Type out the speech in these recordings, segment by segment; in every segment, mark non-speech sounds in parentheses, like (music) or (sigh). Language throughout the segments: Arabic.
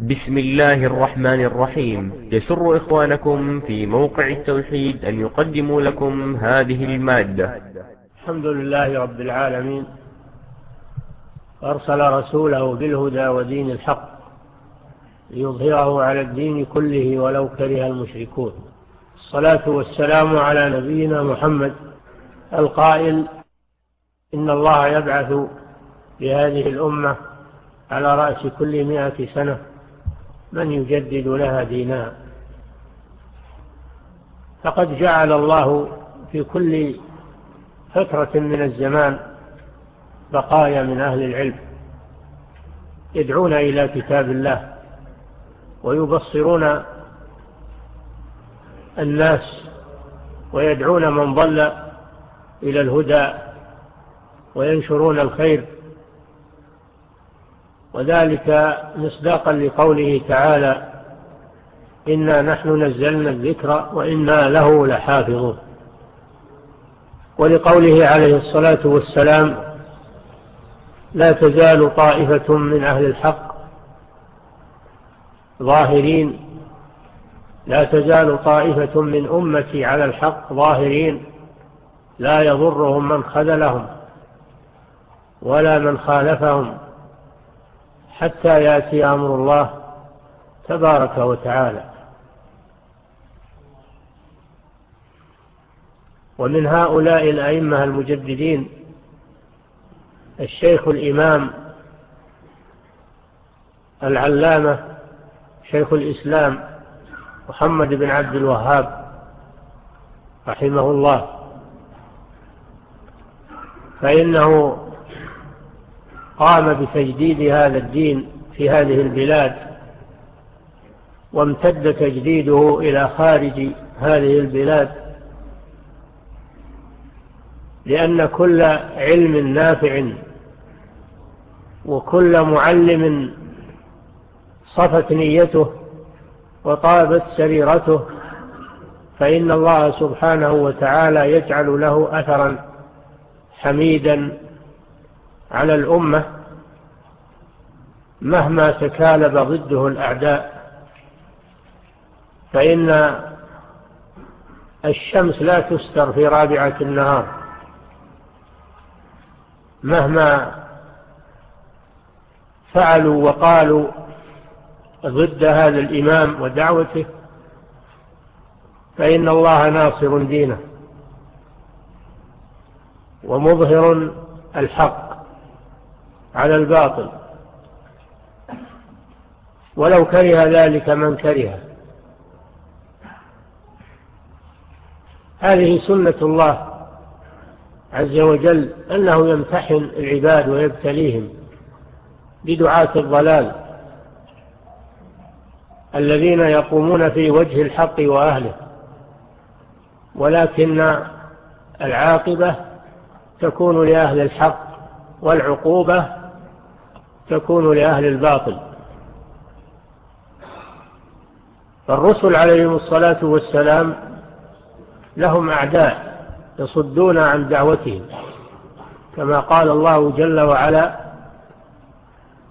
بسم الله الرحمن الرحيم. يسر إخوانكم في موقع التوحيد أن يقدموا لكم هذه المادة. الحمد لله رب العالمين. أرسل رسوله بالهدى ودين الحق ليظهره على الدين كله ولو كره المشركون. الصلاة والسلام على نبينا محمد القائل. إن الله يبعث لهذه الأمة على رأس كل مئة سنة من يجدد لها دينا فقد جعل الله في كل فترة من الزمان بقايا من أهل العلم يدعون إلى كتاب الله ويبصرون الناس ويدعون من ضل إلى الهدى وينشرون الخير وذلك مصداقا لقوله تعالى إنا نحن نزلنا الذكر وإنا له لحافظون. ولقوله عليه الصلاة والسلام لا تزال طائفة من أهل الحق ظاهرين. لا تزال طائفة من أمتي على الحق ظاهرين. لا يضرهم من خذلهم ولا من خالفهم. حتى يأتي أمر الله تبارك وتعالى. ومن هؤلاء الأئمة المجددين الشيخ الإمام العلامة شيخ الإسلام محمد بن عبد الوهاب رحمه الله. فإنه قام بتجديد هذا الدين في هذه البلاد وامتد تجديده إلى خارج هذه البلاد لأن كل علم نافع وكل معلم صفت نيته وطابت سريرته فإن الله سبحانه وتعالى يجعل له أثرا حميدا على الأمة مهما تكالب ضده الأعداء فإن الشمس لا تستر في رابعة النهار. مهما فعلوا وقالوا ضد هذا الإمام ودعوته فإن الله ناصر دينه ومظهر الحق. على الباطل. ولو كره ذلك من كره. هذه سنة الله عز وجل أنه يمتحن العباد ويبتليهم بدعاة الضلال الذين يقومون في وجه الحق وأهله ولكن العاقبة تكون لأهل الحق والعقوبة تكون لأهل الباطل. فالرسل عليهم الصلاة والسلام لهم أعداء يصدون عن دعوتهم كما قال الله جل وعلا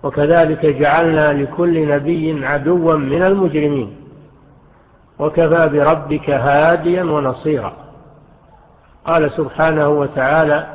وكذلك جعلنا لكل نبي عدوا من المجرمين وكفى بربك هاديا ونصيرا. قال سبحانه وتعالى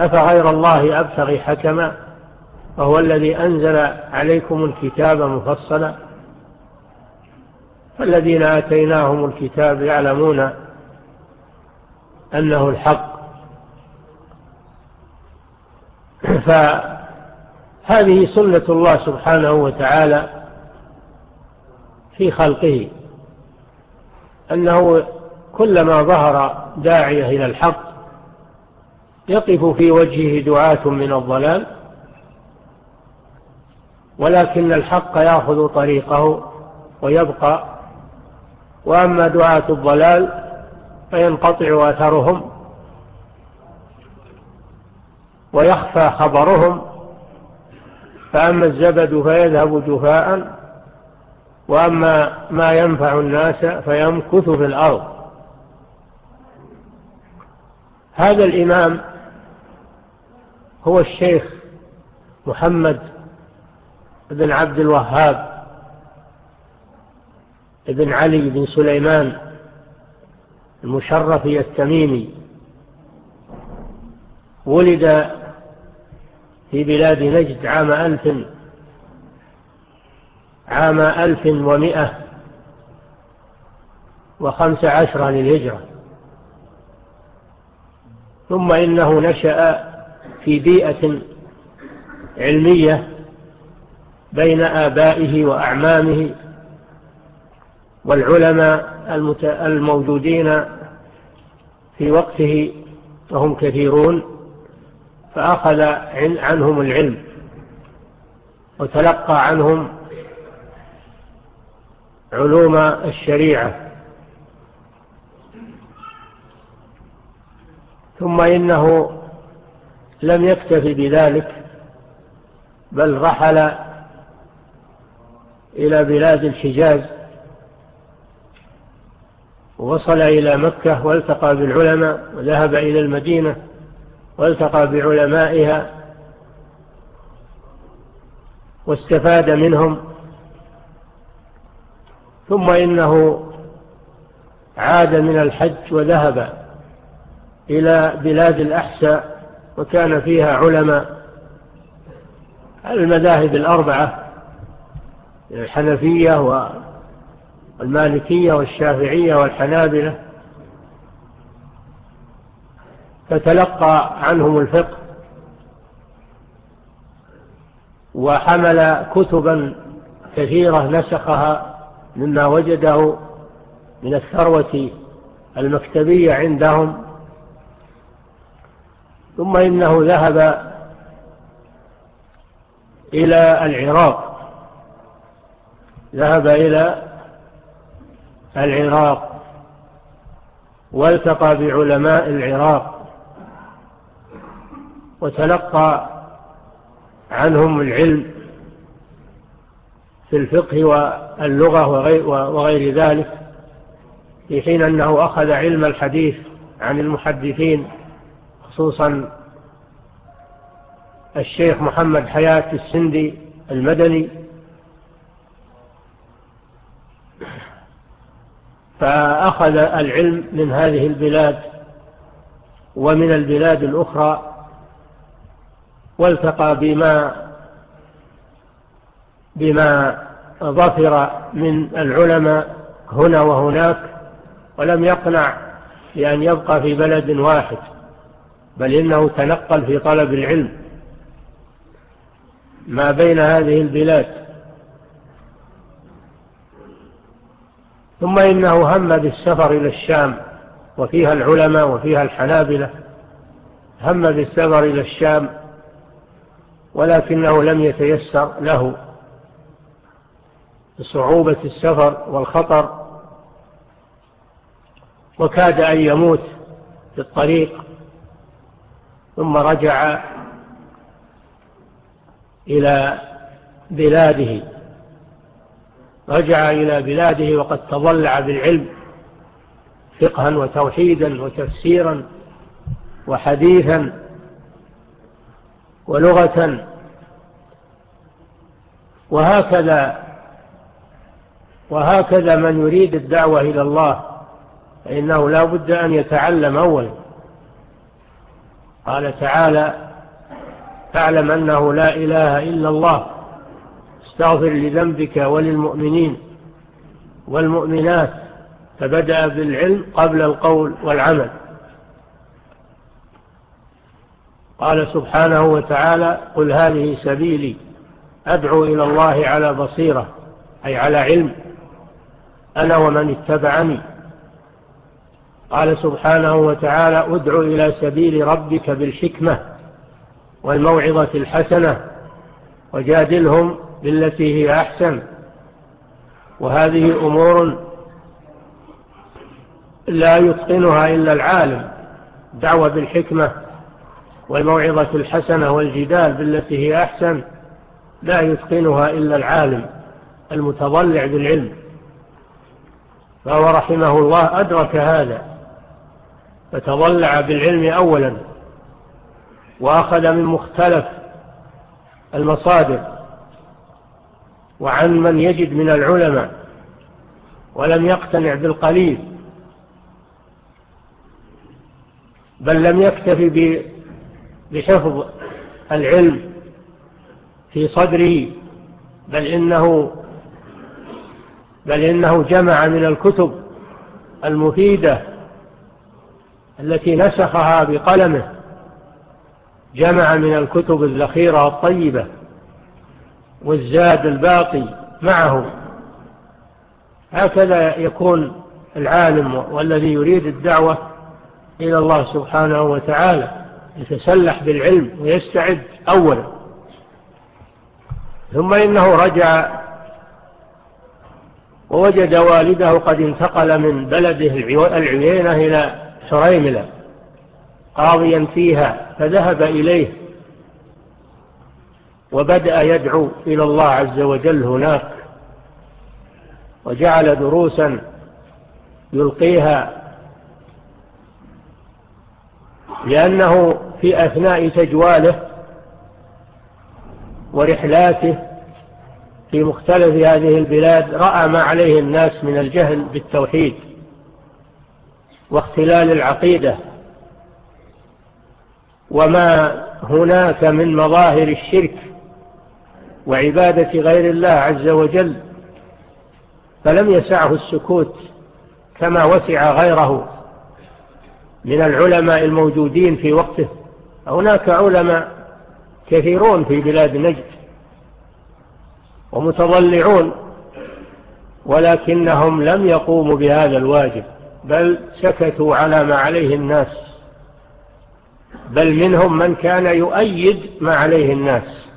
أفغير الله أبتغي حكما؟ وهو الذي أنزل عليكم الكتاب مفصلا. فالذين آتيناهم الكتاب يعلمون أنه الحق. (clears throat) فهذه سنة الله سبحانه وتعالى في خلقه. أنه كلما ظهر داعية إلى الحق يقف في وجهه دعاة من الضلال ولكن الحق يأخذ طريقه ويبقى. وأما دعاة الضلال فينقطع أثرهم ويخفى خبرهم فأما الزبد فيذهب جفاء وأما ما ينفع الناس فيمكث في الأرض. هذا الإمام هو الشيخ محمد بن عبد الوهاب بن علي بن سليمان المشرفي التميمي ولد في بلاد نجد عام ألف عام ألف ومئة وخمس عشرة للهجرة. ثم إنه نشأ في بيئة علمية بين آبائه وأعمامه والعلماء الموجودين في وقته وهم كثيرون فأخذ عنهم العلم وتلقى عنهم علوم الشريعة. ثم إنه لم يكتفي بذلك بل رحل إلى بلاد الحجاز وصل إلى مكة والتقى بالعلماء وذهب إلى المدينة والتقى بعلمائها واستفاد منهم. ثم إنه عاد من الحج وذهب إلى بلاد الأحساء. وكان فيها علماء المذاهب الأربعة الحنفية والمالكية والشافعية والحنابلة فتلقى عنهم الفقه وحمل كتبا كثيرة نسخها مما وجده من الثروة المكتبية عندهم ثم إنه ذهب إلى العراق. ذهب إلى العراق والتقى بعلماء العراق وتلقى عنهم العلم في الفقه واللغة وغير ذلك في حين أنه أخذ علم الحديث عن المحدثين خصوصا الشيخ محمد حياة السندي المدني. فأخذ العلم من هذه البلاد ومن البلاد الأخرى والتقى بما بما ظفر من العلماء هنا وهناك ولم يقنع بأن يبقى في بلد واحد. بل إنه تنقل في طلب العلم ما بين هذه البلاد. ثم إنه هم بالسفر إلى الشام وفيها العلماء وفيها الحنابلة. هم بالسفر إلى الشام ولكنه لم يتيسر له. صعوبة السفر والخطر وكاد أن يموت في الطريق. ثم رجع إلى بلاده. رجع إلى بلاده وقد تضلع بالعلم فقها وتوحيدا وتفسيرا وحديثا ولغة. وهكذا وهكذا من يريد الدعوة إلى الله فإنه لا بد أن يتعلم أولا. قال تعالى فاعلم أنه لا إله إلا الله استغفر لذنبك وللمؤمنين والمؤمنات. فبدأ بالعلم قبل القول والعمل. قال سبحانه وتعالى قل هذه سبيلي أدعو إلى الله على بصيرة أي على علم أنا ومن اتبعني. قال سبحانه وتعالى ادع إلى سبيل ربك بالحكمة والموعظة الحسنة وجادلهم بالتي هي أحسن. وهذه أمور لا يتقنها إلا العالم. دعوة بالحكمة والموعظة الحسنة والجدال بالتي هي أحسن لا يتقنها إلا العالم المتضلع بالعلم. فهو رحمه الله أدرك هذا. فتضلع بالعلم أولا وأخذ من مختلف المصادر وعن من يجد من العلماء ولم يقتنع بالقليل بل لم يكتفي بحفظ العلم في صدره بل إنه بل إنه جمع من الكتب المفيدة التي نسخها بقلمه جمع من الكتب الذخيرة الطيبة والزاد الباقي معه. هكذا يكون العالم والذي يريد الدعوة إلى الله سبحانه وتعالى يتسلح بالعلم ويستعد أولا. ثم إنه رجع ووجد والده قد انتقل من بلده العيينة إلى سريملة قاضيا فيها فذهب إليه. وبدأ يدعو إلى الله عز وجل هناك. وجعل دروسا يلقيها. لأنه في أثناء تجواله ورحلاته في مختلف هذه البلاد رأى ما عليه الناس من الجهل بالتوحيد. واختلال العقيدة وما هناك من مظاهر الشرك وعبادة غير الله عز وجل فلم يسعه السكوت كما وسع غيره من العلماء الموجودين في وقته. هناك علماء كثيرون في بلاد نجد ومتضلعون ولكنهم لم يقوموا بهذا الواجب. بل سكتوا على ما عليه الناس. بل منهم من كان يؤيد ما عليه الناس.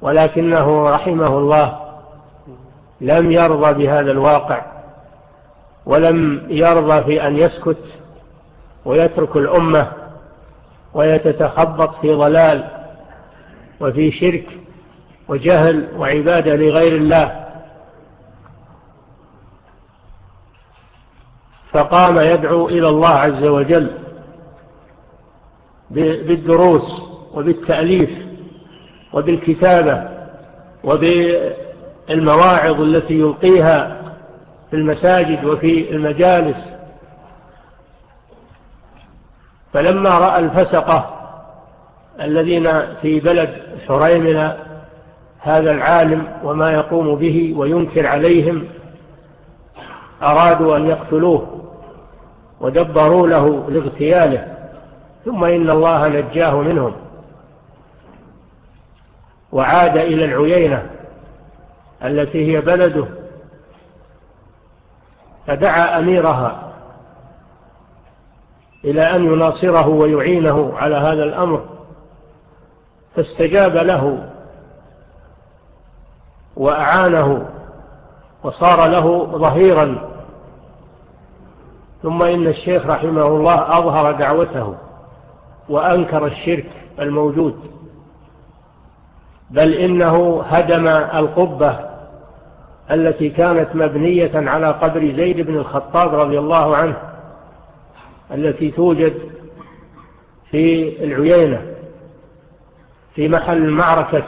ولكنه رحمه الله لم يرضى بهذا الواقع ولم يرضى في أن يسكت ويترك الأمة ويتتخبط في ضلال وفي شرك وجهل وعبادة لغير الله. فقام يدعو إلى الله عز وجل بالدروس وبالتأليف وبالكتابة وبالمواعظ التي يلقيها في المساجد وفي المجالس. فلما رأى الفسقة الذين في بلد حريمنا هذا العالم وما يقوم به وينكر عليهم أرادوا أن يقتلوه. ودبروا له لاغتياله. ثم إن الله نجاه منهم. وعاد إلى العيينة التي هي بلده. فدعا أميرها إلى أن يناصره ويعينه على هذا الأمر. فاستجاب له وأعانه وصار له ظهيرا. ثم إن الشيخ رحمه الله أظهر دعوته وأنكر الشرك الموجود بل إنه هدم القبة التي كانت مبنية على قبر زيد بن الخطاب رضي الله عنه التي توجد في العيينة في محل معركة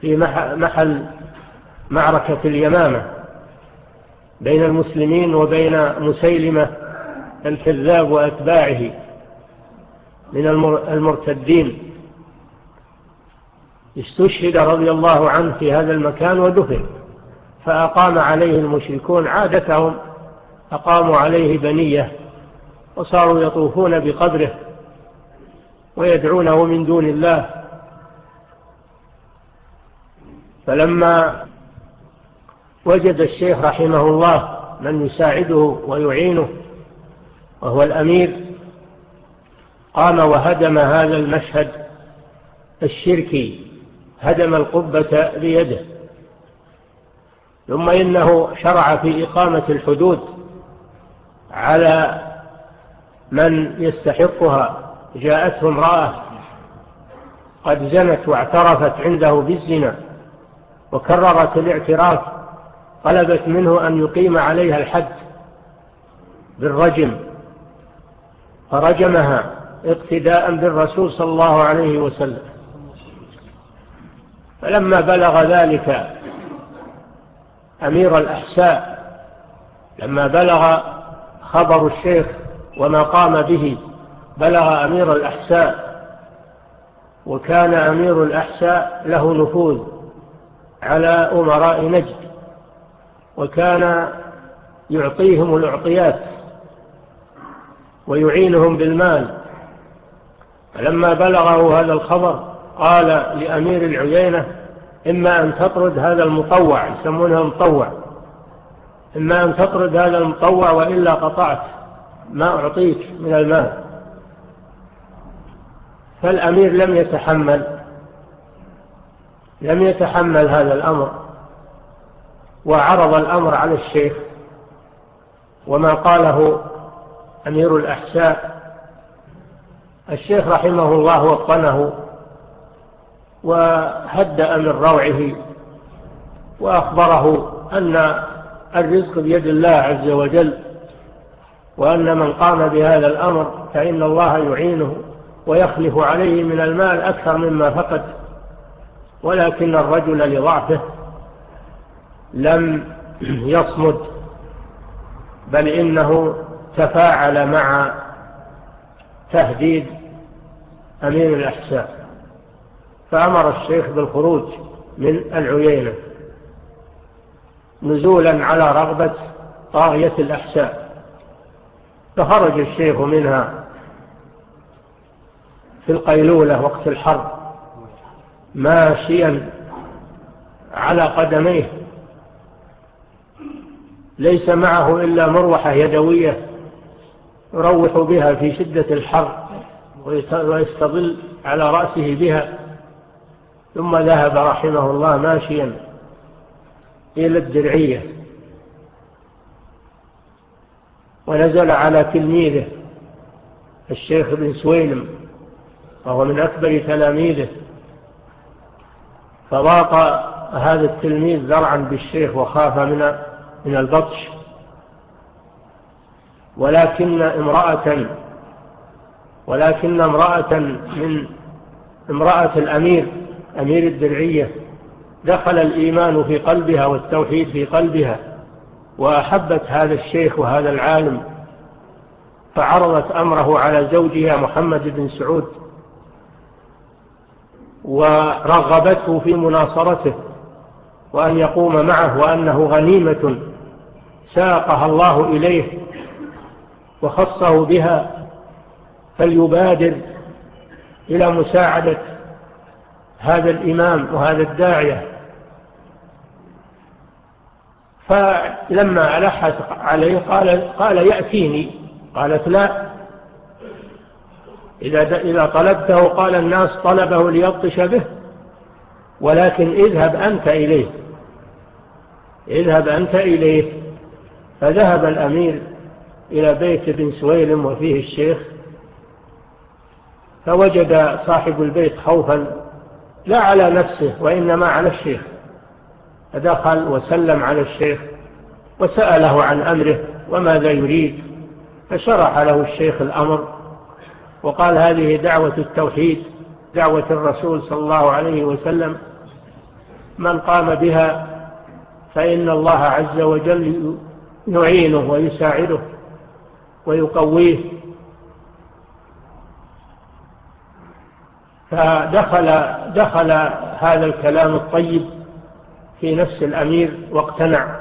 في محل معركة اليمامة. بين المسلمين وبين مسيلمة الكذاب وأتباعه من المرتدين. استشهد رضي الله عنه في هذا المكان ودفن فأقام عليه المشركون عادتهم أقاموا عليه بنية وصاروا يطوفون بقبره ويدعونه من دون الله. فلما وجد الشيخ رحمه الله من يساعده ويعينه وهو الأمير. قام وهدم هذا المشهد الشركي هدم القبة بيده. ثم إنه شرع في إقامة الحدود على من يستحقها. جاءته امرأة قد زنت واعترفت عنده بالزنا وكررت الاعتراف طلبت منه أن يقيم عليها الحد بالرجم فرجمها اقتداء بالرسول صلى الله عليه وسلم. فلما بلغ ذلك أمير الأحساء لما بلغ خبر الشيخ وما قام به بلغ أمير الأحساء وكان أمير الأحساء له نفوذ على أمراء نجد. وكان يعطيهم العطيات ويعينهم بالمال. فلما بلغه هذا الخبر قال لأمير العيينة إما أن تطرد هذا المطوع يسمونها المطوع إما أن تطرد هذا المطوع وإلا قطعت ما أعطيك من المال. فالأمير لم يتحمل لم يتحمل هذا الأمر. وعرض الأمر على الشيخ وما قاله أمير الأحساء. الشيخ رحمه الله وطنه وهدأ من روعه وأخبره أن الرزق بيد الله عز وجل وأن من قام بهذا الأمر فإن الله يعينه ويخلف عليه من المال أكثر مما فقد ولكن الرجل لضعفه لم يصمد بل إنه تفاعل مع تهديد أمين الأحساء فأمر الشيخ بالخروج من العيينة نزولا على رغبة طاغية الأحساء فخرج الشيخ منها في القيلولة وقت الحرب ماشيا على قدميه. ليس معه إلا مروحة يدوية يروح بها في شدة الحر ويستظل على رأسه بها ثم ذهب رحمه الله ماشيا إلى الدرعية. ونزل على تلميذه الشيخ بن سويلم وهو من أكبر تلاميذه. فضاق هذا التلميذ ذرعا بالشيخ وخاف من من البطش. ولكن امرأة ولكن امرأة من امرأة الأمير أمير الدرعية. دخل الإيمان في قلبها والتوحيد في قلبها وأحبت هذا الشيخ وهذا العالم فعرضت أمره على زوجها محمد بن سعود ورغبته في مناصرته وأن يقوم معه وأنه غنيمة. ساقها الله إليه وخصه بها فليبادر إلى مساعدة هذا الإمام وهذا الداعية. فلما ألحت عليه قال, قال يأتيني. قالت لا. إذا, إذا طلبته قال الناس طلبه ليبطش به ولكن اذهب أنت إليه. اذهب أنت إليه. فذهب الأمير إلى بيت بن سويلم وفيه الشيخ فوجد صاحب البيت خوفا لا على نفسه وإنما على الشيخ فدخل وسلم على الشيخ وسأله عن أمره وماذا يريد فشرح له الشيخ الأمر وقال هذه دعوة التوحيد دعوة الرسول صلى الله عليه وسلم من قام بها فإن الله عز وجل يعينه ويساعده ويقويه. فدخل دخل هذا الكلام الطيب في نفس الأمير واقتنع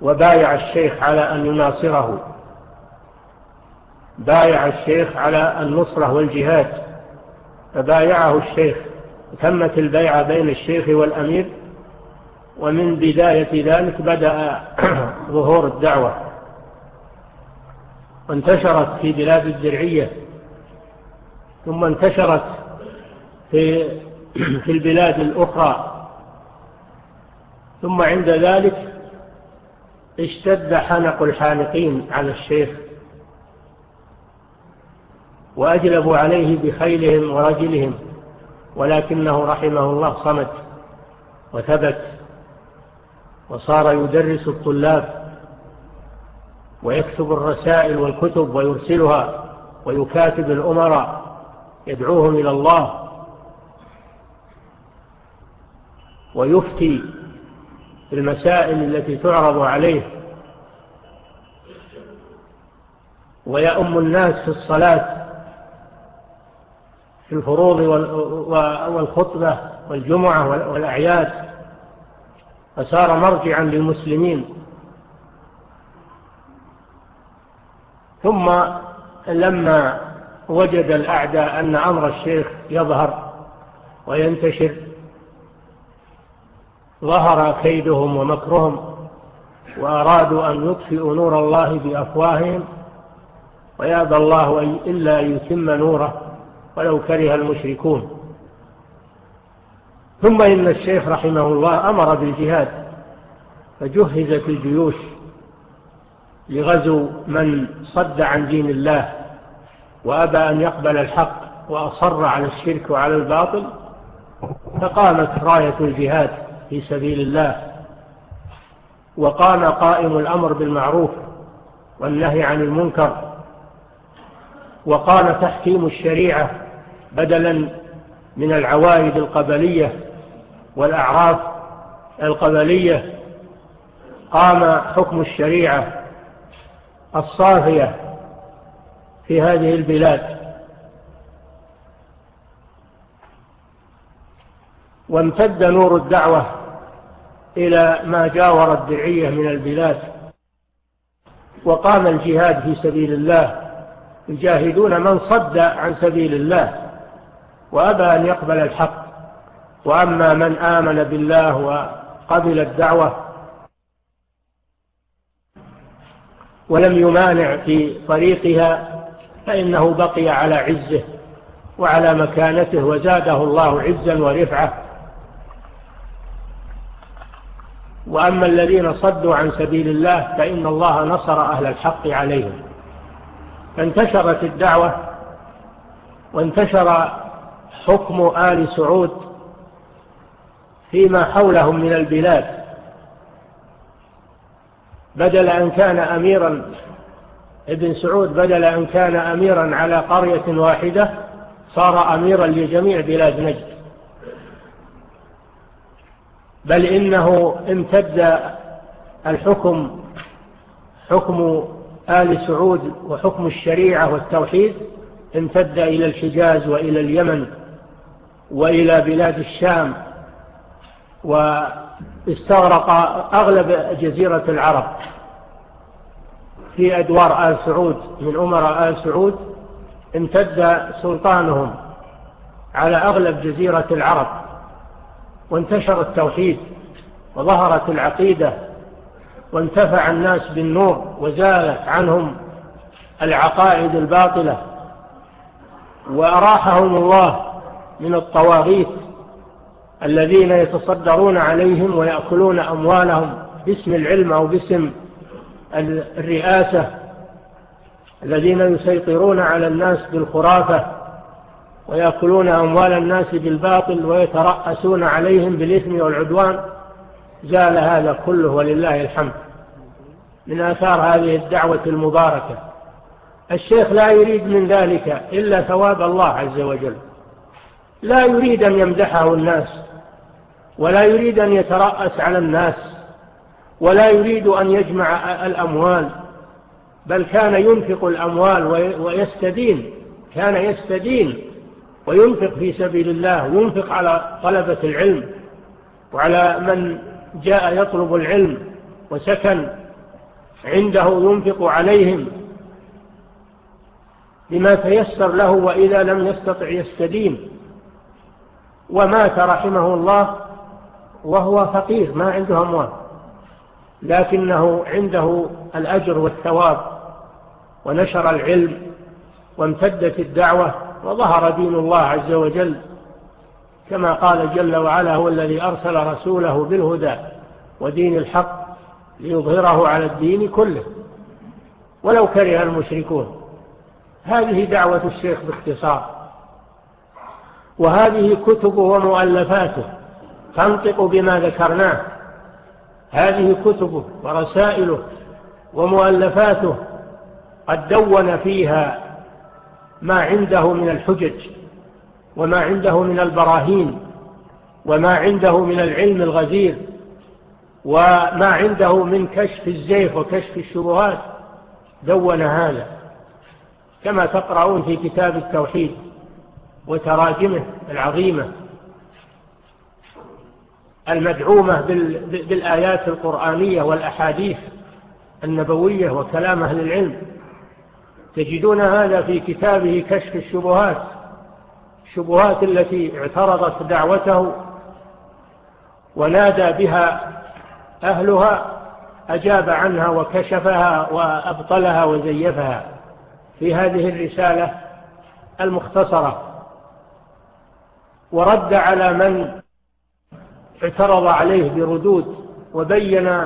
وبايع الشيخ على أن يناصره. بايع الشيخ على النصرة والجهاد. فبايعه الشيخ تمت البيعة بين الشيخ والأمير ومن بداية ذلك بدأ (coughs) ظهور الدعوة. وانتشرت في بلاد الدرعية ثم انتشرت في, (coughs) في البلاد الأخرى. ثم عند ذلك اشتد حنق الحانقين على الشيخ. وأجلبوا عليه بخيلهم ورجلهم ولكنه رحمه الله صمت وثبت. وصار يدرس الطلاب ويكتب الرسائل والكتب ويرسلها ويكاتب الأمراء يدعوهم إلى الله ويفتي المسائل التي تعرض عليه ويأم الناس في الصلاة في الفروض والخطبة والجمعة والأعياد فصار مرجعا للمسلمين. ثم لما وجد الأعداء أن أمر الشيخ يظهر وينتشر ظهر كيدهم ومكرهم وأرادوا أن يطفئوا نور الله بأفواههم ويابى الله إلا أن يتم نوره ولو كره المشركون. ثم إن الشيخ رحمه الله أمر بالجهاد فجهزت الجيوش لغزو من صد عن دين الله وأبى أن يقبل الحق وأصر على الشرك وعلى الباطل فقامت راية الجهاد في سبيل الله وقام قائم الأمر بالمعروف والنهي عن المنكر وقام تحكيم الشريعة بدلا من العوائد القبلية والأعراف القبلية قام حكم الشريعة الصافية في هذه البلاد. وامتد نور الدعوة إلى ما جاور الدعية من البلاد. وقام الجهاد في سبيل الله. يجاهدون من صد عن سبيل الله. وأبى أن يقبل الحق. وأما من آمن بالله وقبل الدعوة ولم يمانع في طريقها فإنه بقي على عزه وعلى مكانته وزاده الله عزا ورفعة. وأما الذين صدوا عن سبيل الله فإن الله نصر أهل الحق عليهم. فانتشرت الدعوة وانتشر حكم آل سعود فيما حولهم من البلاد. بدل أن كان أميرا ابن سعود بدل أن كان أميرا على قرية واحدة صار أميرا لجميع بلاد نجد. بل إنه امتد الحكم حكم آل سعود وحكم الشريعة والتوحيد امتد إلى الحجاز وإلى اليمن وإلى بلاد الشام. واستغرق أغلب جزيرة العرب في أدوار آل سعود من أمر آل سعود امتد سلطانهم على أغلب جزيرة العرب وانتشر التوحيد وظهرت العقيدة وانتفع الناس بالنور وزالت عنهم العقائد الباطلة وأراحهم الله من الطواغيث الذين يتصدرون عليهم ويأكلون أموالهم باسم العلم أو باسم الرئاسة الذين يسيطرون على الناس بالخرافة ويأكلون أموال الناس بالباطل ويترأسون عليهم بالإثم والعدوان زال هذا كله ولله الحمد من آثار هذه الدعوة المباركة الشيخ لا يريد من ذلك إلا ثواب الله عز وجل لا يريد أن يمدحه الناس ولا يريد أن يترأس على الناس ولا يريد أن يجمع الأموال بل كان ينفق الأموال ويستدين كان يستدين وينفق في سبيل الله وينفق على طلبة العلم وعلى من جاء يطلب العلم وسكن عنده ينفق عليهم بما تيسر له وإذا لم يستطع يستدين. ومات رحمه الله وهو فقير ما عنده أموال. لكنه عنده الأجر والثواب ونشر العلم وامتدت الدعوة وظهر دين الله عز وجل. كما قال جل وعلا هو الذي أرسل رسوله بالهدى ودين الحق ليظهره على الدين كله. ولو كره المشركون. هذه دعوة الشيخ باختصار. وهذه كتبه ومؤلفاته. تنطق بما ذكرناه. هذه كتبه ورسائله ومؤلفاته قد دون فيها ما عنده من الحجج وما عنده من البراهين وما عنده من العلم الغزير وما عنده من كشف الزيف وكشف الشبهات. دون هذا. كما تقرؤون في كتاب التوحيد وتراجمه العظيمة. المدعومة بالآيات القرآنية والأحاديث النبوية وكلام أهل العلم. تجدون هذا في كتابه كشف الشبهات الشبهات التي اعترضت دعوته ونادى بها أهلها أجاب عنها وكشفها وأبطلها وزيفها. في هذه الرسالة المختصرة ورد على من اعترض عليه بردود وبين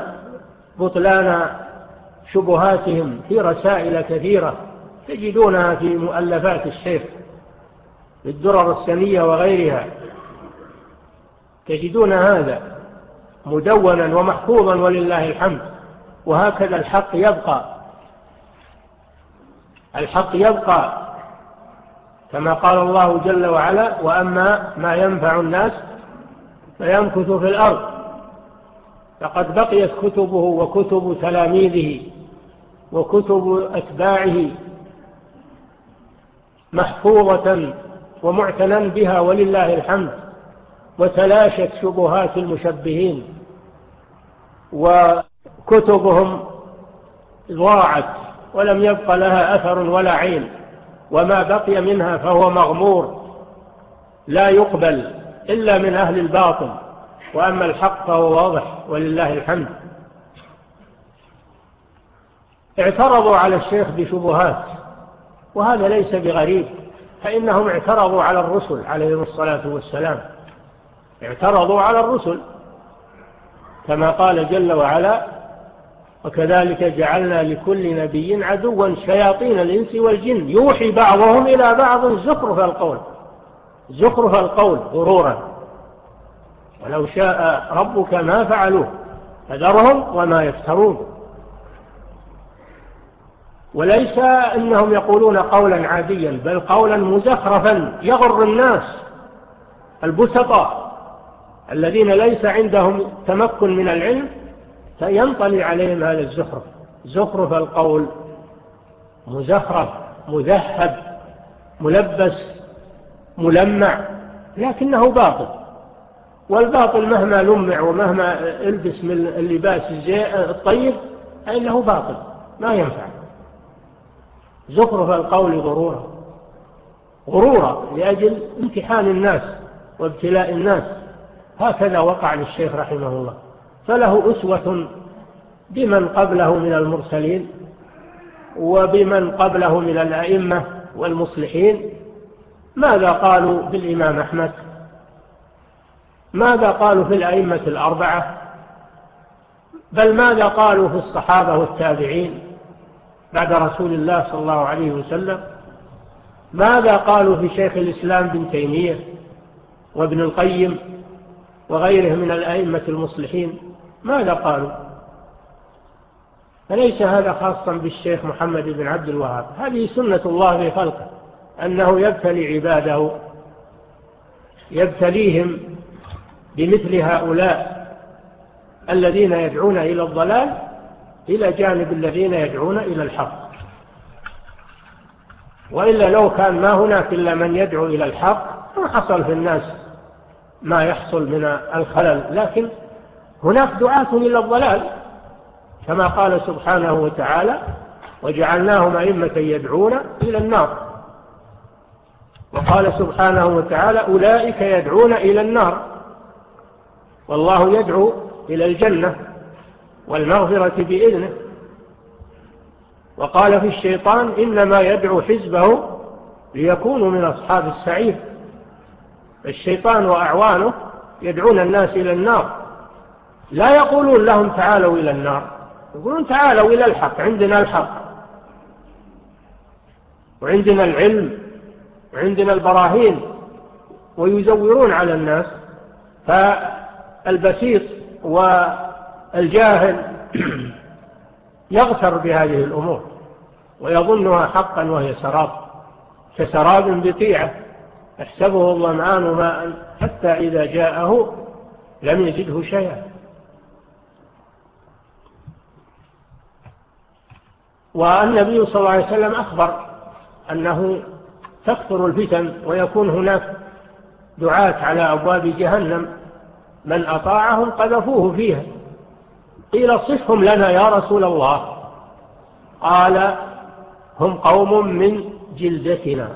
بطلان شبهاتهم في رسائل كثيرة تجدونها في مؤلفات الشيخ للدرر السنية وغيرها. تجدون هذا مدونا ومحفوظا ولله الحمد وهكذا الحق يبقى. الحق يبقى كما قال الله جل وعلا وأما ما ينفع الناس فيمكث في الأرض. فقد بقيت كتبه وكتب تلاميذه وكتب أتباعه محفوظة ومعتنا بها ولله الحمد وتلاشت شبهات المشبهين وكتبهم ضاعت ولم يبق لها أثر ولا عين وما بقي منها فهو مغمور لا يقبل. إلا من أهل الباطل وأما الحق فهو واضح ولله الحمد. اعترضوا على الشيخ بشبهات وهذا ليس بغريب فإنهم اعترضوا على الرسل عليهم الصلاة والسلام. اعترضوا على الرسل كما قال جل وعلا وكذلك جعلنا لكل نبي عدوا شياطين الإنس والجن. يوحي بعضهم إلى بعض زخرف القول. زخرف القول غرورا. ولو شاء ربك ما فعلوه فذرهم وما يفترون. وليس أنهم يقولون قولا عاديا بل قولا مزخرفا يغر الناس البسطاء الذين ليس عندهم تمكن من العلم فينطلي عليهم هذا الزخرف. زخرف القول مزخرف مذهب ملبس ملمع لكنه باطل. والباطل مهما لمع ومهما البس من اللباس الطيب فإنه باطل ما ينفع. زخرف القول غرورا. غرورا لأجل امتحان الناس وابتلاء الناس. هكذا وقع للشيخ رحمه الله. فله أسوة بمن قبله من المرسلين وبمن قبله من الأئمة والمصلحين. ماذا قالوا بالإمام أحمد؟ ماذا قالوا في الأئمة الأربعة؟ بل ماذا قالوا في الصحابة والتابعين بعد رسول الله صلى الله عليه وسلم؟ ماذا قالوا في شيخ الإسلام بن تيمية وابن القيم وغيره من الأئمة المصلحين؟ ماذا قالوا؟ فليس هذا خاصا بالشيخ محمد بن عبد الوهاب؟ هذه سنة الله في خلقه. أنه يبتلي عباده يبتليهم بمثل هؤلاء الذين يدعون إلى الضلال إلى جانب الذين يدعون إلى الحق. وإلا لو كان ما هناك إلا من يدعو إلى الحق ما حصل في الناس ما يحصل من الخلل. لكن هناك دعاة إلى الضلال كما قال سبحانه وتعالى وجعلناهم أئمة يدعون إلى النار. وقال سبحانه وتعالى أولئك يدعون إلى النار. والله يدعو إلى الجنة والمغفرة بإذنه. وقال في الشيطان إنما يدعو حزبه ليكونوا من أصحاب السعير. الشيطان وأعوانه يدعون الناس إلى النار. لا يقولون لهم تعالوا إلى النار. يقولون تعالوا إلى الحق. عندنا الحق. وعندنا العلم. وعندنا البراهين ويزورون على الناس فالبسيط والجاهل (clears throat) يغتر بهذه الأمور ويظنها حقا وهي سراب كسراب بقيعة أحسبه الظمآن ماء حتى إذا جاءه لم يجده شيئا. والنبي صلى الله عليه وسلم أخبر أنه تكثر الفتن ويكون هناك دعاة على أبواب جهنم. من أطاعهم قذفوه فيها. قيل صفهم لنا يا رسول الله. قال هم قوم من جلدتنا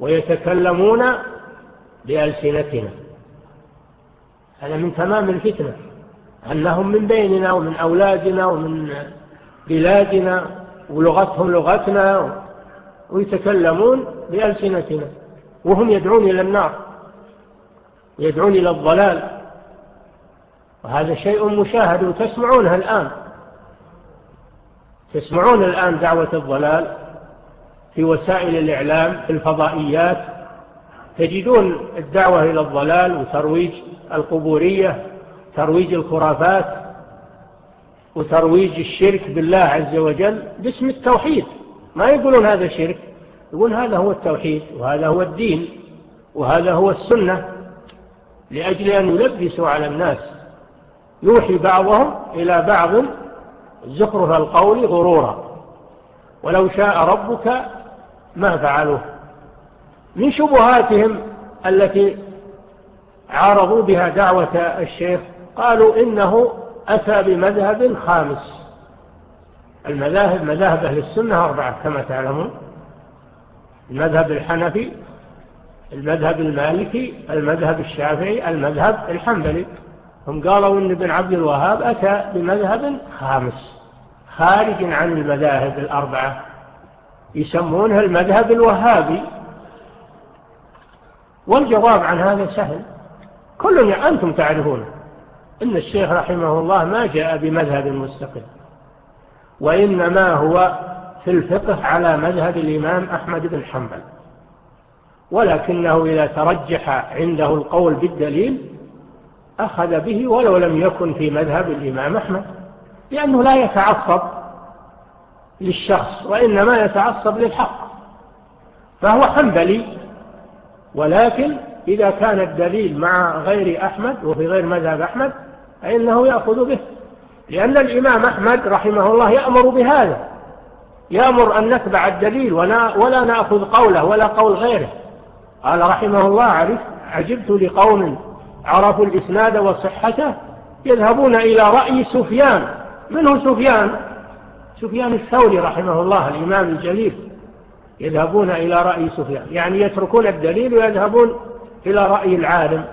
ويتكلمون بألسنتنا. هذا من تمام الفتنة. أنهم من بيننا ومن أولادنا ومن بلادنا ولغتهم لغتنا ويتكلمون بألسنتنا وهم يدعون إلى النار يدعون إلى الضلال. وهذا شيء مشاهد وتسمعونها الآن. تسمعون الآن دعوة الضلال في وسائل الإعلام في الفضائيات. تجدون الدعوة إلى الضلال وترويج القبورية ترويج الخرافات وترويج الشرك بالله عز وجل باسم التوحيد. ما يقولون هذا شرك يقول هذا هو التوحيد وهذا هو الدين وهذا هو السنة لأجل أن يلبسوا على الناس. يوحي بعضهم إلى بعض زخرف القول غرورا. ولو شاء ربك ما فعلوه. من شبهاتهم التي عارضوا بها دعوة الشيخ قالوا إنه أتى بمذهب خامس. المذاهب مذاهب أهل السنة أربعة كما تعلمون. المذهب الحنفي المذهب المالكي المذهب الشافعي المذهب الحنبلي. هم قالوا أن ابن عبد الوهاب أتى بمذهب خامس خارج عن المذاهب الأربعة. يسمونها المذهب الوهابي. والجواب عن هذا سهل. كل أنتم تعرفون إن الشيخ رحمه الله ما جاء بمذهب مستقل. وإنما هو في الفقه على مذهب الإمام أحمد بن حنبل. ولكنه إذا ترجح عنده القول بالدليل أخذ به ولو لم يكن في مذهب الإمام أحمد لأنه لا يتعصب للشخص وإنما يتعصب للحق فهو حنبلي. ولكن إذا كان الدليل مع غير أحمد وفي غير مذهب أحمد فإنه يأخذ به. لأن الإمام أحمد رحمه الله يأمر بهذا. يأمر أن نتبع الدليل ولا نأخذ قوله ولا قول غيره. قال رحمه الله عرف عجبت لقوم عرفوا الإسناد وصحته يذهبون إلى رأي سفيان. من هو سفيان؟ سفيان الثوري رحمه الله الإمام الجليل. يذهبون إلى رأي سفيان. يعني يتركون الدليل ويذهبون إلى رأي العالم.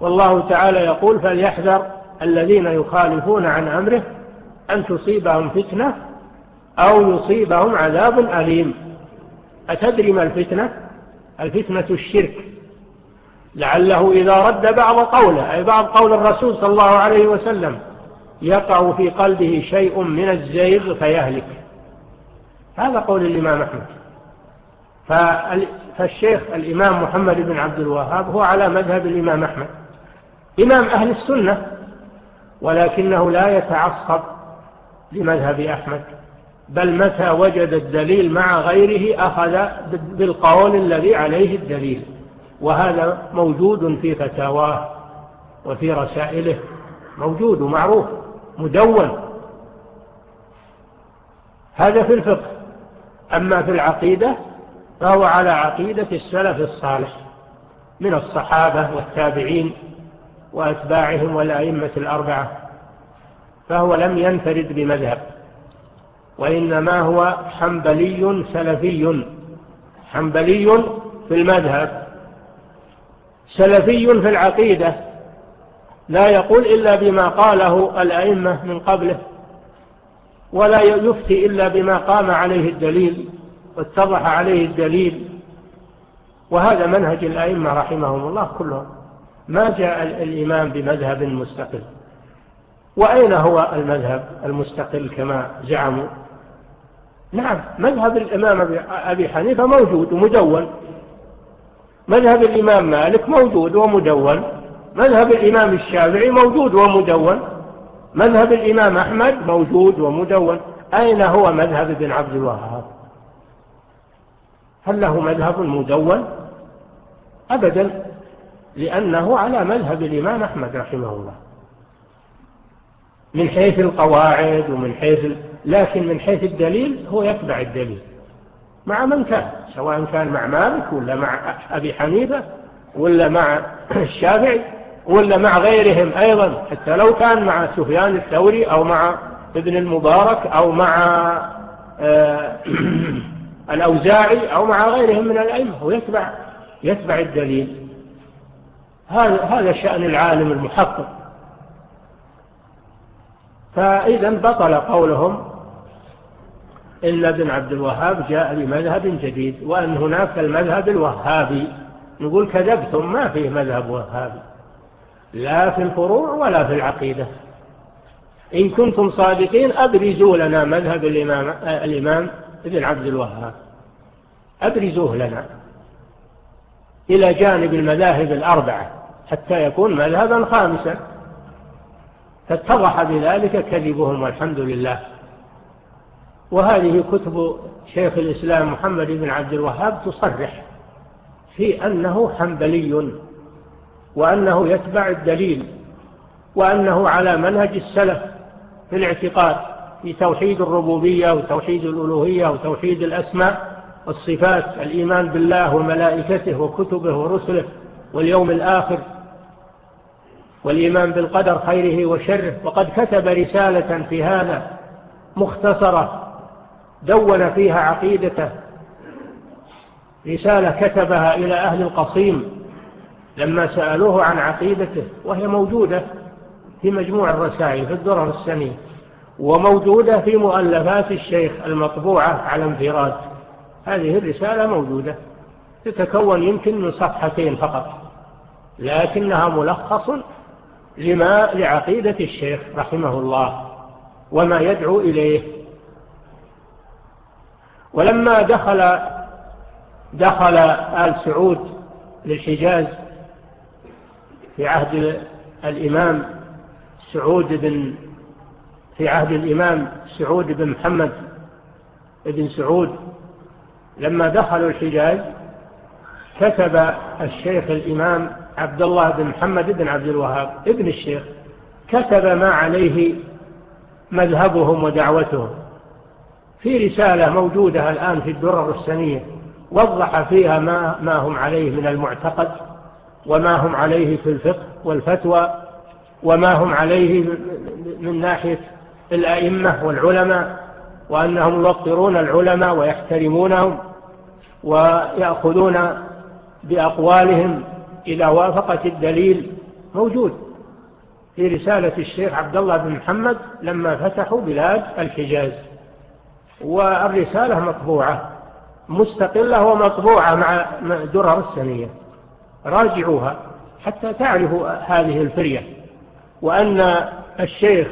والله تعالى يقول فليحذر الذين يخالفون عن أمره أن تصيبهم فتنة أو يصيبهم عذاب أليم. أتدري ما الفتنة؟ الفتنة الشرك. لعله إذا رد بعض قوله أي بعض قول الرسول صلى الله عليه وسلم يقع في قلبه شيء من الزيغ فيهلك. هذا قول الإمام أحمد. فالشيخ الإمام محمد بن عبد الوهاب هو على مذهب الإمام أحمد. إمام أهل السنة ولكنه لا يتعصب لمذهب أحمد بل متى وجد الدليل مع غيره أخذ بالقول الذي عليه الدليل وهذا موجود في فتاواه وفي رسائله موجود ومعروف مدون. هذا في الفقه. أما في العقيدة فهو على عقيدة السلف الصالح من الصحابة والتابعين وأتباعهم والأئمة الأربعة فهو لم ينفرد بمذهب وإنما هو حنبلي سلفي حنبلي في المذهب سلفي في العقيدة لا يقول إلا بما قاله الأئمة من قبله ولا يفتي إلا بما قام عليه الدليل واتضح عليه الدليل وهذا منهج الأئمة رحمهم الله كلهم. ما جاء الإمام بمذهب مستقل. وأين هو المذهب المستقل كما زعموا؟ نعم مذهب الإمام أبي حنيفة موجود ومدون مذهب الإمام مالك موجود ومدون مذهب الإمام الشافعي موجود ومدون مذهب الإمام أحمد موجود ومدون أين هو مذهب ابن عبد الوهاب؟ هل له مذهب مدون أبدا. لأنه على مذهب الإمام أحمد رحمه الله. من حيث القواعد ومن حيث لكن من حيث الدليل هو يتبع الدليل. مع من كان سواء كان مع مالك ولا مع أبي حنيفة ولا مع (clears throat) الشافعي ولا مع غيرهم أيضا. حتى لو كان مع سفيان الثوري أو مع ابن المبارك أو مع آه، (clears throat) الأوزاعي أو مع غيرهم من الأئمة هو يتبع, يتبع الدليل. هذا هذا شأن العالم المحقق. فإذا بطل قولهم إن ابن عبد الوهاب جاء بمذهب جديد وأن هناك المذهب الوهابي. نقول كذبتم ما فيه مذهب وهابي. لا في الفروع ولا في العقيدة. إن كنتم صادقين أبرزوا لنا مذهب الإمام, الإمام ابن عبد الوهاب. أبرزوه لنا. إلى جانب المذاهب الأربعة حتى يكون مذهبا خامسا. فاتضح بذلك كذبهم والحمد لله. وهذه كتب شيخ الإسلام محمد بن عبد الوهاب تصرح في أنه حنبلي وأنه يتبع الدليل وأنه على منهج السلف في الاعتقاد في توحيد الربوبية وتوحيد الألوهية وتوحيد الأسماء. الصفات الإيمان بالله وملائكته وكتبه ورسله واليوم الآخر والإيمان بالقدر خيره وشره. وقد كتب رسالة في هذا مختصرة دون فيها عقيدته رسالة كتبها إلى أهل القصيم لما سألوه عن عقيدته وهي موجودة في مجموع الرسائل في الدرر السنين وموجودة في مؤلفات الشيخ المطبوعة على انفراد. هذه الرسالة موجودة تتكون يمكن من صفحتين فقط لكنها ملخص لما لعقيدة الشيخ رحمه الله وما يدعو إليه. ولما دخل دخل آل سعود للحجاز في عهد الإمام سعود بن في عهد الإمام سعود بن محمد بن سعود لما دخلوا الحجاز كتب الشيخ الإمام عبد الله بن محمد بن عبد الوهاب ابن الشيخ كتب ما عليه مذهبهم ودعوتهم. في رسالة موجودة الآن في الدرر السنية وضح فيها ما, ما هم عليه من المعتقد وما هم عليه في الفقه والفتوى وما هم عليه من ناحية الأئمة والعلماء وأنهم يوقرون العلماء ويحترمونهم ويأخذون بأقوالهم إذا وافقت الدليل موجود في رسالة الشيخ عبد الله بن محمد لما فتحوا بلاد الحجاز. والرسالة مطبوعة مستقلة ومطبوعة مع درر السنية. راجعوها حتى تعرفوا هذه الفرية. وأن الشيخ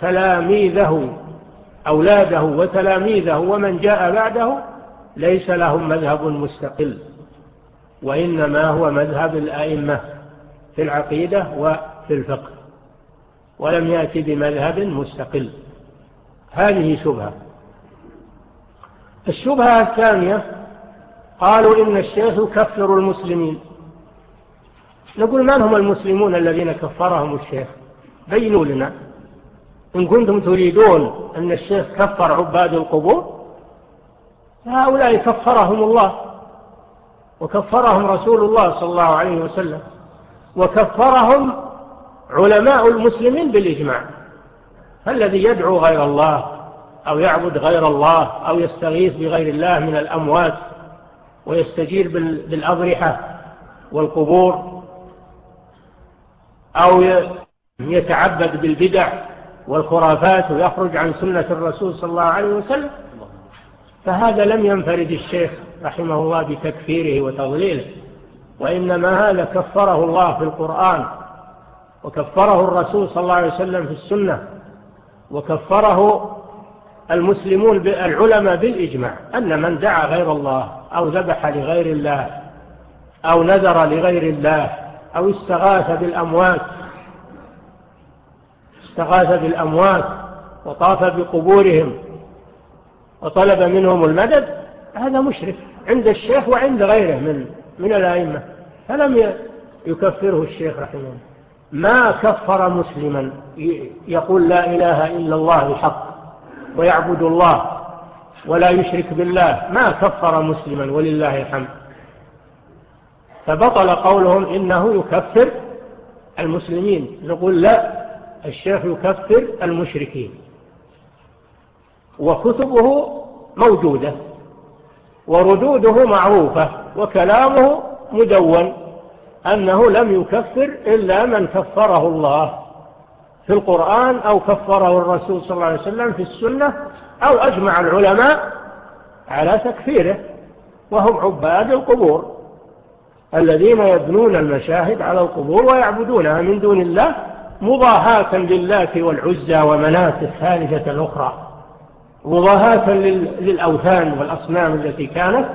وتلاميذه أولاده وتلاميذه ومن جاء بعده ليس لهم مذهب مستقل وإنما هو مذهب الآئمة في العقيدة وفي الفقه ولم يأتي بمذهب مستقل. هذه شبهة. الشبهة الثانية قالوا إن الشيخ يكفر المسلمين. نقول من هم المسلمون الذين كفرهم الشيخ؟ بينوا لنا. إن كنتم تريدون أن الشيخ كفر عباد القبور فهؤلاء كفرهم الله وكفرهم رسول الله صلى الله عليه وسلم وكفرهم علماء المسلمين بالإجماع. فالذي يدعو غير الله أو يعبد غير الله أو يستغيث بغير الله من الأموات ويستجير بالأضرحة والقبور أو يتعبد بالبدع والخرافات ويخرج عن سنة الرسول صلى الله عليه وسلم. فهذا لم ينفرد الشيخ رحمه الله بتكفيره وتضليله وإنما هذا كفره الله في القرآن وكفره الرسول صلى الله عليه وسلم في السنة وكفره المسلمون العلماء بالإجماع أن من دعا غير الله أو ذبح لغير الله أو نذر لغير الله أو استغاث بالأموات استغاث بالأموات وطاف بقبورهم وطلب منهم المدد هذا مشرف عند الشيخ وعند غيره من من الأئمة فلم يكفره الشيخ رحمه الله. ما كفر مسلما يقول لا إله إلا الله الحق ويعبد الله ولا يشرك بالله ما كفر مسلما ولله الحمد. فبطل قولهم إنه يكفر المسلمين نقول لا الشيخ يكفر المشركين. وكتبه موجودة. وردوده معروفة. وكلامه مدون. أنه لم يكفر إلا من كفره الله. في القرآن أو كفره الرسول صلى الله عليه وسلم. في السنة أو أجمع العلماء على تكفيره. وهم عباد القبور. الذين يبنون المشاهد على القبور ويعبدونها من دون الله. مضاهاة لله والعزى ومنات الثالثة الأخرى مضاهاة للأوثان والأصنام التي كانت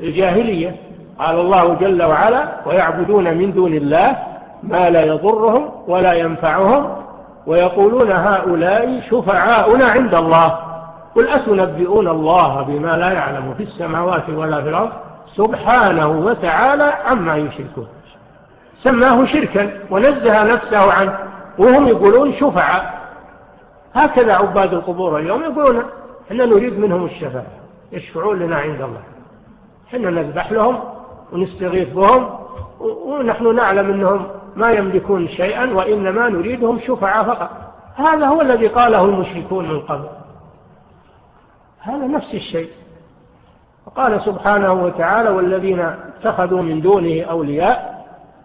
الجاهلية. قال الله جل وعلا ويعبدون من دون الله ما لا يضرهم ولا ينفعهم ويقولون هؤلاء شفعاؤنا عند الله. قل أتنبئون الله بما لا يعلم في السماوات ولا في الأرض؟ سبحانه وتعالى عما يشركون. سماه شركا ونزه نفسه عنه وهم يقولون شفعاء. هكذا عباد القبور اليوم يقولون إحنا نريد منهم الشفاء يشفعون لنا عند الله. إحنا نذبح لهم ونستغيث بهم ونحن نعلم أنهم ما يملكون شيئا وإنما نريدهم شفعاء فقط. هذا هو الذي قاله المشركون من قبل. هذا نفس الشيء. وقال سبحانه وتعالى والذين اتخذوا من دونه أولياء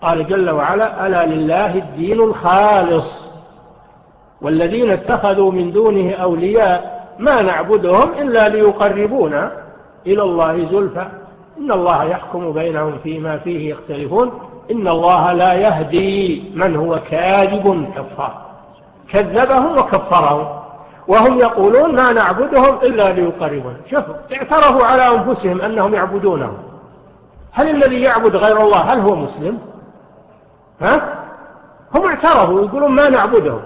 قال جل وعلا ألا لله الدين الخالص والذين اتخذوا من دونه أولياء ما نعبدهم إلا ليقربونا إلى الله زلفى. إن الله يحكم بينهم فيما فيه يختلفون. إن الله لا يهدي من هو كاذب كفار. كذبهم وكفرهم. وهم يقولون ما نعبدهم إلا ليقربون شوفوا اعترفوا على أنفسهم أنهم يعبدونهم هل الذي يعبد غير الله هل هو مسلم؟ ها؟ هم اعترفوا يقولون ما نعبده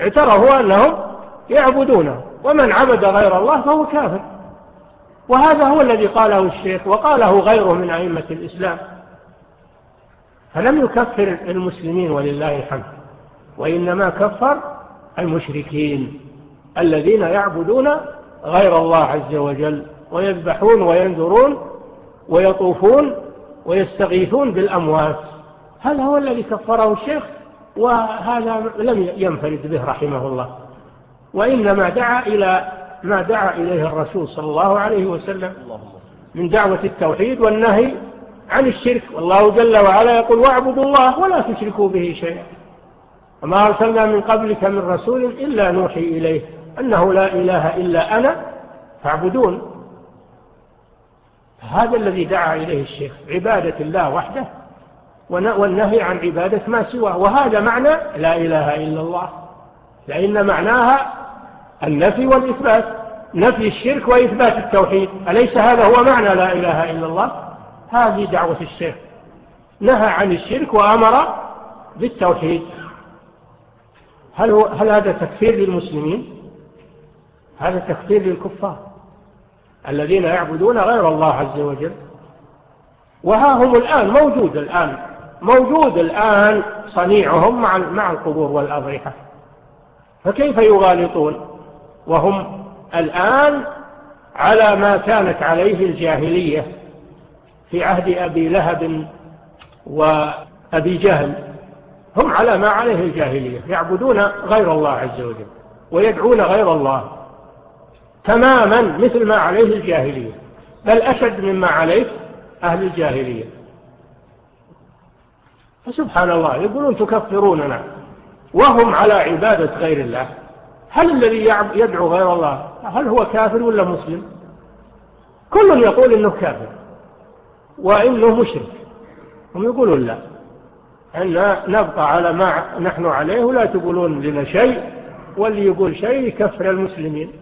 اعترفوا أنهم يعبدونه ومن عبد غير الله فهو كافر. وهذا هو الذي قاله الشيخ وقاله غيره من أئمة الإسلام. فلم يكفر المسلمين ولله الحمد وإنما كفر المشركين الذين يعبدون غير الله عز وجل ويذبحون وينذرون ويطوفون ويستغيثون بالأموات. هذا هو الذي كفره الشيخ وهذا لم ينفرد به رحمه الله؟ وإنما دعا إلى ما دعا إليه الرسول صلى الله عليه وسلم من دعوة التوحيد والنهي عن الشرك. والله جل وعلا يقول واعبدوا الله ولا تشركوا به شيئا. وما أرسلنا من قبلك من رسول إلا نوحي إليه أنه لا إله إلا أنا فاعبدون. هذا الذي دعا إليه الشيخ عبادة الله وحده والنهي عن عبادة ما سواه. وهذا معنى لا إله إلا الله. لأن معناها النفي والإثبات. نفي الشرك وإثبات التوحيد. أليس هذا هو معنى لا إله إلا الله؟ هذه دعوة الشيخ. نهى عن الشرك وأمر بالتوحيد. هل, هو هل هذا تكفير للمسلمين؟ هذا تكفير للكفار الذين يعبدون غير الله عز وجل. وها هم الآن موجود الآن. موجود الآن صنيعهم مع القبور والأضرحة. فكيف يغالطون؟ وهم الآن على ما كانت عليه الجاهلية في عهد أبي لهب وأبي جهل. هم على ما عليه الجاهلية يعبدون غير الله عز وجل ويدعون غير الله تماما مثل ما عليه الجاهلية بل أشد مما عليه أهل الجاهلية. فسبحان الله يقولون تكفروننا وهم على عبادة غير الله. هل الذي يدعو غير الله هل هو كافر ولا مسلم؟ كل يقول إنه كافر وإنه مشرك. هم يقولون لا. أن نبقى على ما نحن عليه ولا تقولون لنا شيء واللي يقول شيء يكفر المسلمين.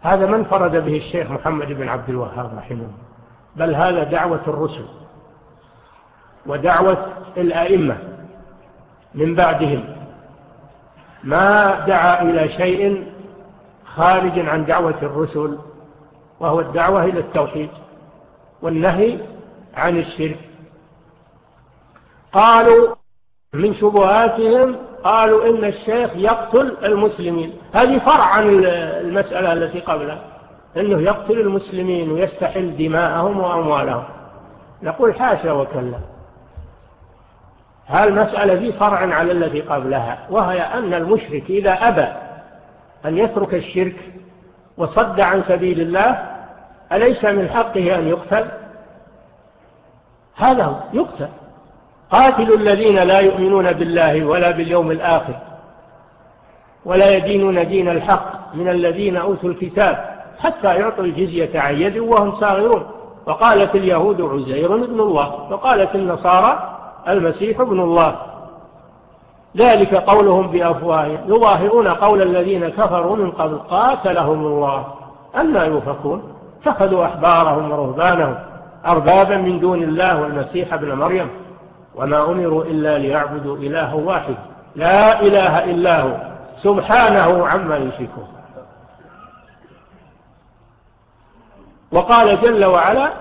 هذا من فرد به الشيخ محمد بن عبد الوهاب رحمه بل هذا دعوة الرسل. ودعوة الآئمة من بعدهم. ما دعا إلى شيء خارج عن دعوة الرسل وهو الدعوة إلى التوحيد والنهي عن الشرك. قالوا من شبهاتهم قالوا إن الشيخ يقتل المسلمين. هذه فرع عن المسألة التي قبلها أنه يقتل المسلمين ويستحل دماءهم وأموالهم. نقول حاشا وكلا. هالمسألة ذي فرع على الذي قبلها؟ وهي أن المشرك إذا أبى أن يترك الشرك وصد عن سبيل الله أليس من حقه أن يقتل؟ هذا يقتل. قاتلوا الذين لا يؤمنون بالله ولا باليوم الآخر ولا يدينون دين الحق من الذين أوتوا الكتاب حتى يعطوا الجزية عن يد وهم صاغرون. وقالت اليهود عزير ابن الله وقالت النصارى المسيح ابن الله. ذلك قولهم بأفواههم. يظاهرون قول الذين كفروا من قبل قاتلهم الله. أما يوفقون فخذوا أحبارهم ورهبانهم أربابا من دون الله والمسيح ابن مريم. وما أمروا إلا ليعبدوا إله واحد. لا إله إلا هو. سبحانه عما يشركون. وقال جل وعلا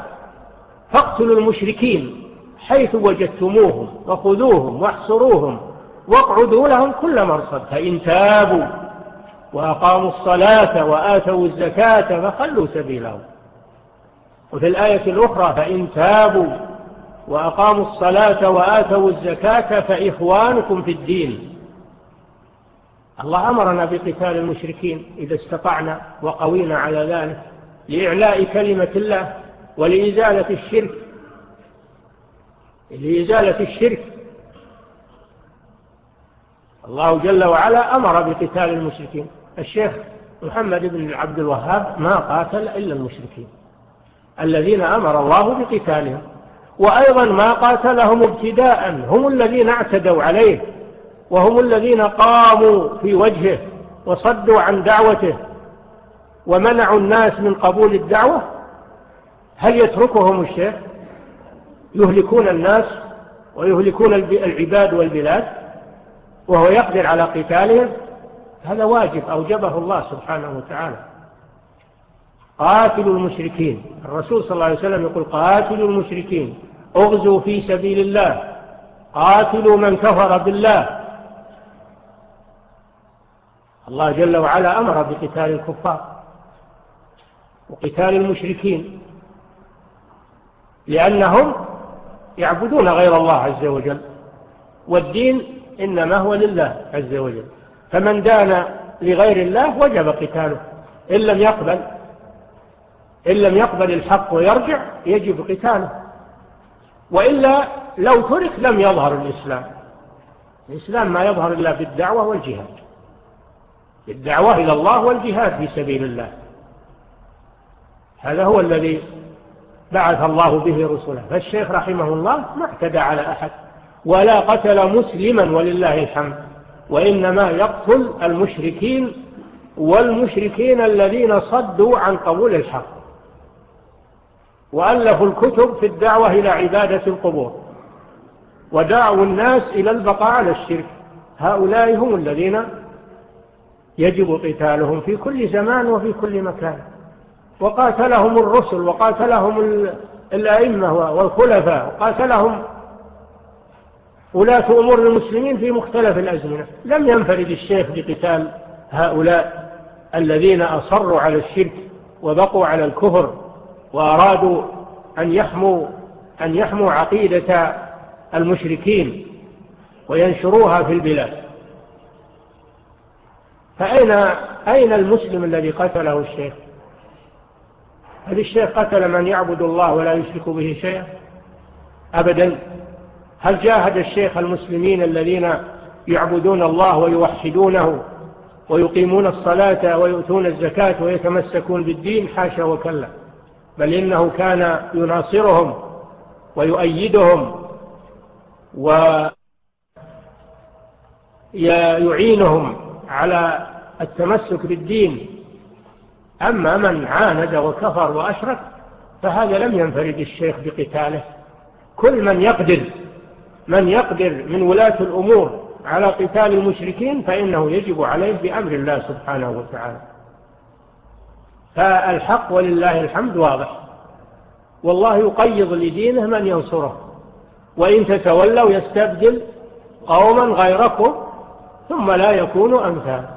فاقتلوا المشركين. حيث وجدتموهم وخذوهم واحصروهم واقعدوا لهم كل مرصد فإن تابوا وأقاموا الصلاة وآتوا الزكاة فخلوا سبيلهم. وفي الآية الأخرى فإن تابوا وأقاموا الصلاة وآتوا الزكاة فإخوانكم في الدين. الله أمرنا بقتال المشركين إذا استطعنا وقوينا على ذلك لإعلاء كلمة الله ولإزالة الشرك لإزالة الشرك. الله جل وعلا أمر بقتال المشركين. الشيخ محمد بن عبد الوهاب ما قاتل إلا المشركين. الذين أمر الله بقتالهم. وأيضا ما قاتلهم ابتداء. هم الذين اعتدوا عليه. وهم الذين قاموا في وجهه وصدوا عن دعوته ومنعوا الناس من قبول الدعوة. هل يتركهم الشيخ؟ يهلكون الناس ويهلكون العباد والبلاد وهو يقدر على قتالهم. هذا واجب أوجبه الله سبحانه وتعالى. قاتلوا المشركين. الرسول صلى الله عليه وسلم يقول قاتلوا المشركين. أغزوا في سبيل الله. قاتلوا من كفر بالله. الله جل وعلا أمر بقتال الكفار وقتال المشركين لأنهم يعبدون غير الله عز وجل والدين إنما هو لله عز وجل. فمن دان لغير الله وجب قتاله. إن لم يقبل إن لم يقبل الحق ويرجع يجب قتاله. وإلا لو ترك لم يظهر الإسلام. الإسلام ما يظهر إلا بالدعوة والجهاد. بالدعوة إلى الله والجهاد في سبيل الله. هذا هو الذي بعث الله به رسوله. فالشيخ رحمه الله ما اعتدى على أحد. ولا قتل مسلما ولله الحمد. وإنما يقتل المشركين والمشركين الذين صدوا عن قبول الحق. وألفوا الكتب في الدعوة إلى عبادة القبور. ودعوا الناس إلى البقاء على الشرك. هؤلاء هم الذين يجب قتالهم في كل زمان وفي كل مكان. وقاتلهم الرسل وقاتلهم الأئمة والخلفاء وقاتلهم ولاة أمور المسلمين في مختلف الأزمنة. لم ينفرد الشيخ بقتال هؤلاء الذين أصروا على الشرك وبقوا على الكفر وأرادوا أن يحموا, أن يحموا عقيدة المشركين وينشروها في البلاد. فأين أين المسلم الذي قتله الشيخ؟ هل الشيخ قتل من يعبد الله ولا يشرك به شيئا؟ أبدا. هل جاهد الشيخ المسلمين الذين يعبدون الله ويوحدونه ويقيمون الصلاة ويؤتون الزكاة ويتمسكون بالدين؟ حاشا وكلا. بل إنه كان يناصرهم ويؤيدهم ويعينهم على التمسك بالدين أما من عاند وكفر وأشرك فهذا لم ينفرد الشيخ بقتاله. كل من يقدر من يقدر من ولاة الأمور على قتال المشركين فإنه يجب عليه بأمر الله سبحانه وتعالى. فالحق ولله الحمد واضح. والله يقيض لدينه من ينصره. وإن تتولوا يستبدل قوما غيركم ثم لا يكونوا أمثال.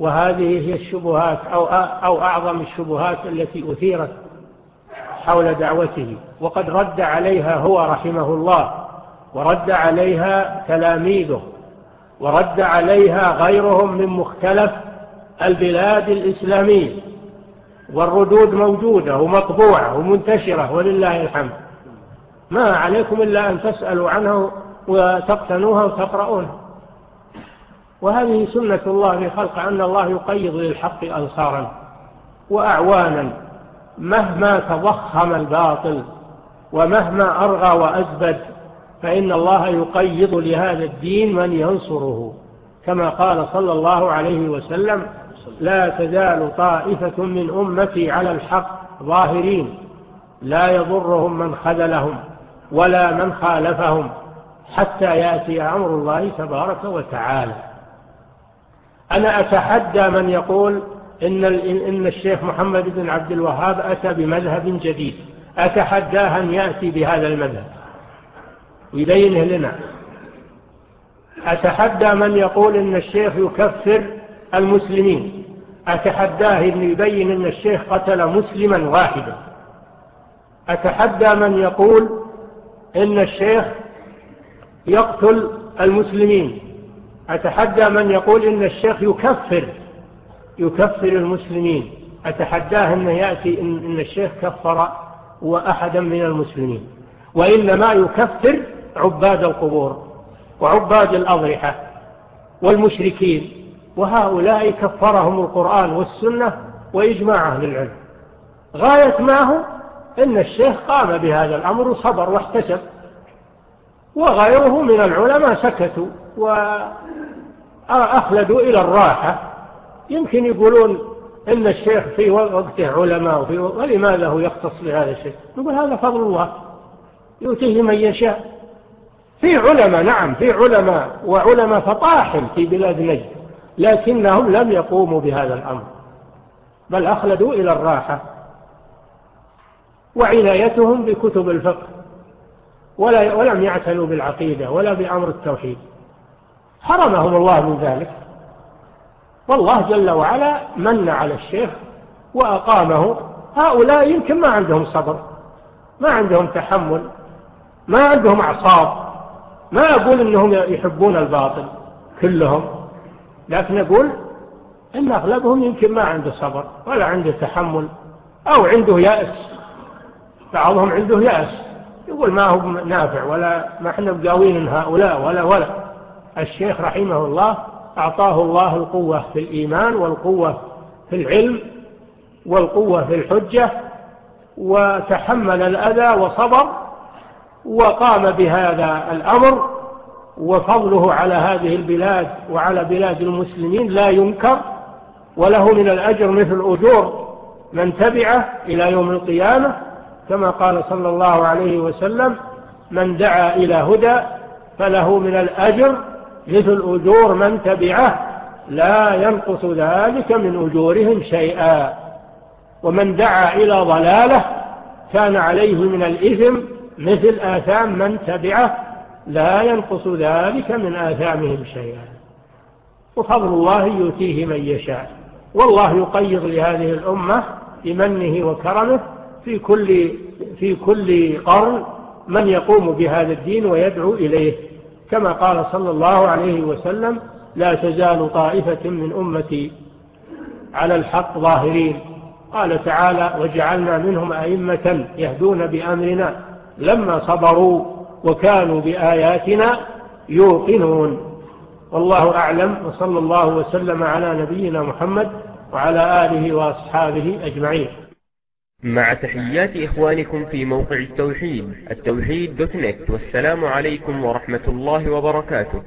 وهذه هي الشبهات أو, أعظم الشبهات التي أثيرت حول دعوته. وقد رد عليها هو رحمه الله ورد عليها تلاميذه ورد عليها غيرهم من مختلف البلاد الإسلامية والردود موجودة ومطبوعة ومنتشرة ولله الحمد. ما عليكم إلا أن تسألوا عنه وتقتنوها وتقرؤونها. وهذه سنة الله في خلق أن الله يقيض للحق أنصارا وأعوانا مهما تضخم الباطل ومهما أرغى وأزبد فإن الله يقيض لهذا الدين من ينصره كما قال صلى الله عليه وسلم لا تزال طائفة من أمتي على الحق ظاهرين لا يضرهم من خذلهم ولا من خالفهم حتى يأتي أمر الله تبارك وتعالى أنا أتحدى من يقول إن, إن الشيخ محمد بن عبد الوهاب أتى بمذهب جديد. أتحداه أن يأتي بهذا المذهب. ويبينه لنا. أتحدى من يقول إن الشيخ يكفر المسلمين. أتحداه أن يبين أن الشيخ قتل مسلما واحدا. أتحدى من يقول إن الشيخ يقتل المسلمين. أتحدى من يقول إن الشيخ يكفر يكفر المسلمين. أتحداه أن يأتي إن الشيخ كفر وأحدا من المسلمين. وإنما يكفر عباد القبور وعباد الأضرحة والمشركين. وهؤلاء كفرهم القرآن والسنة وإجماع أهل العلم. غاية ما هو أن الشيخ قام بهذا الأمر وصبر واحتسب. وغيره من العلماء سكتوا أخلدوا إلى الراحة. يمكن يقولون إن الشيخ في وقته علماء وفي ولماذا هو يختص بهذا الشيء؟ نقول هذا فضل الله. يؤتيه من يشاء. في علماء نعم في علماء وعلماء فطاحل في بلاد نجد لكنهم لم يقوموا بهذا الأمر. بل أخلدوا إلى الراحة. وعنايتهم بكتب الفقه. ولا ولم يعتنوا بالعقيدة ولا بأمر التوحيد. حرمهم الله من ذلك. والله جل وعلا من على الشيخ وأقامه. هؤلاء يمكن ما عندهم صبر ما عندهم تحمل ما عندهم أعصاب. ما أقول أنهم يحبون الباطل كلهم لكن أقول إن أغلبهم يمكن ما عنده صبر ولا عنده تحمل أو عنده يأس. بعضهم عنده يأس. يقول ما هو نافع ولا ما إحنا بقاوين هؤلاء ولا ولا. الشيخ رحمه الله أعطاه الله القوة في الإيمان والقوة في العلم والقوة في الحجة وتحمل الأذى وصبر وقام بهذا الأمر وفضله على هذه البلاد وعلى بلاد المسلمين لا ينكر وله من الأجر مثل أجور من تبعه إلى يوم القيامة كما قال صلى الله عليه وسلم من دعا إلى هدى فله من الأجر مثل أجور من تبعه لا ينقص ذلك من أجورهم شيئا. ومن دعا إلى ضلاله كان عليه من الإثم مثل آثام من تبعه لا ينقص ذلك من آثامهم شيئا. وفضل الله يؤتيه من يشاء. والله يقيض لهذه الأمة بمنه وكرمه في كل, في كل قرن من يقوم بهذا الدين ويدعو إليه. كما قال صلى الله عليه وسلم لا تزال طائفة من أمتي على الحق ظاهرين. قال تعالى وجعلنا منهم أئمة يهدون بأمرنا لما صبروا وكانوا بآياتنا يوقنون. والله أعلم وصلى الله وسلم على نبينا محمد وعلى آله وأصحابه أجمعين. مع تحيات إخوانكم في موقع التوحيد التوحيد دوت نت والسلام عليكم ورحمة الله وبركاته.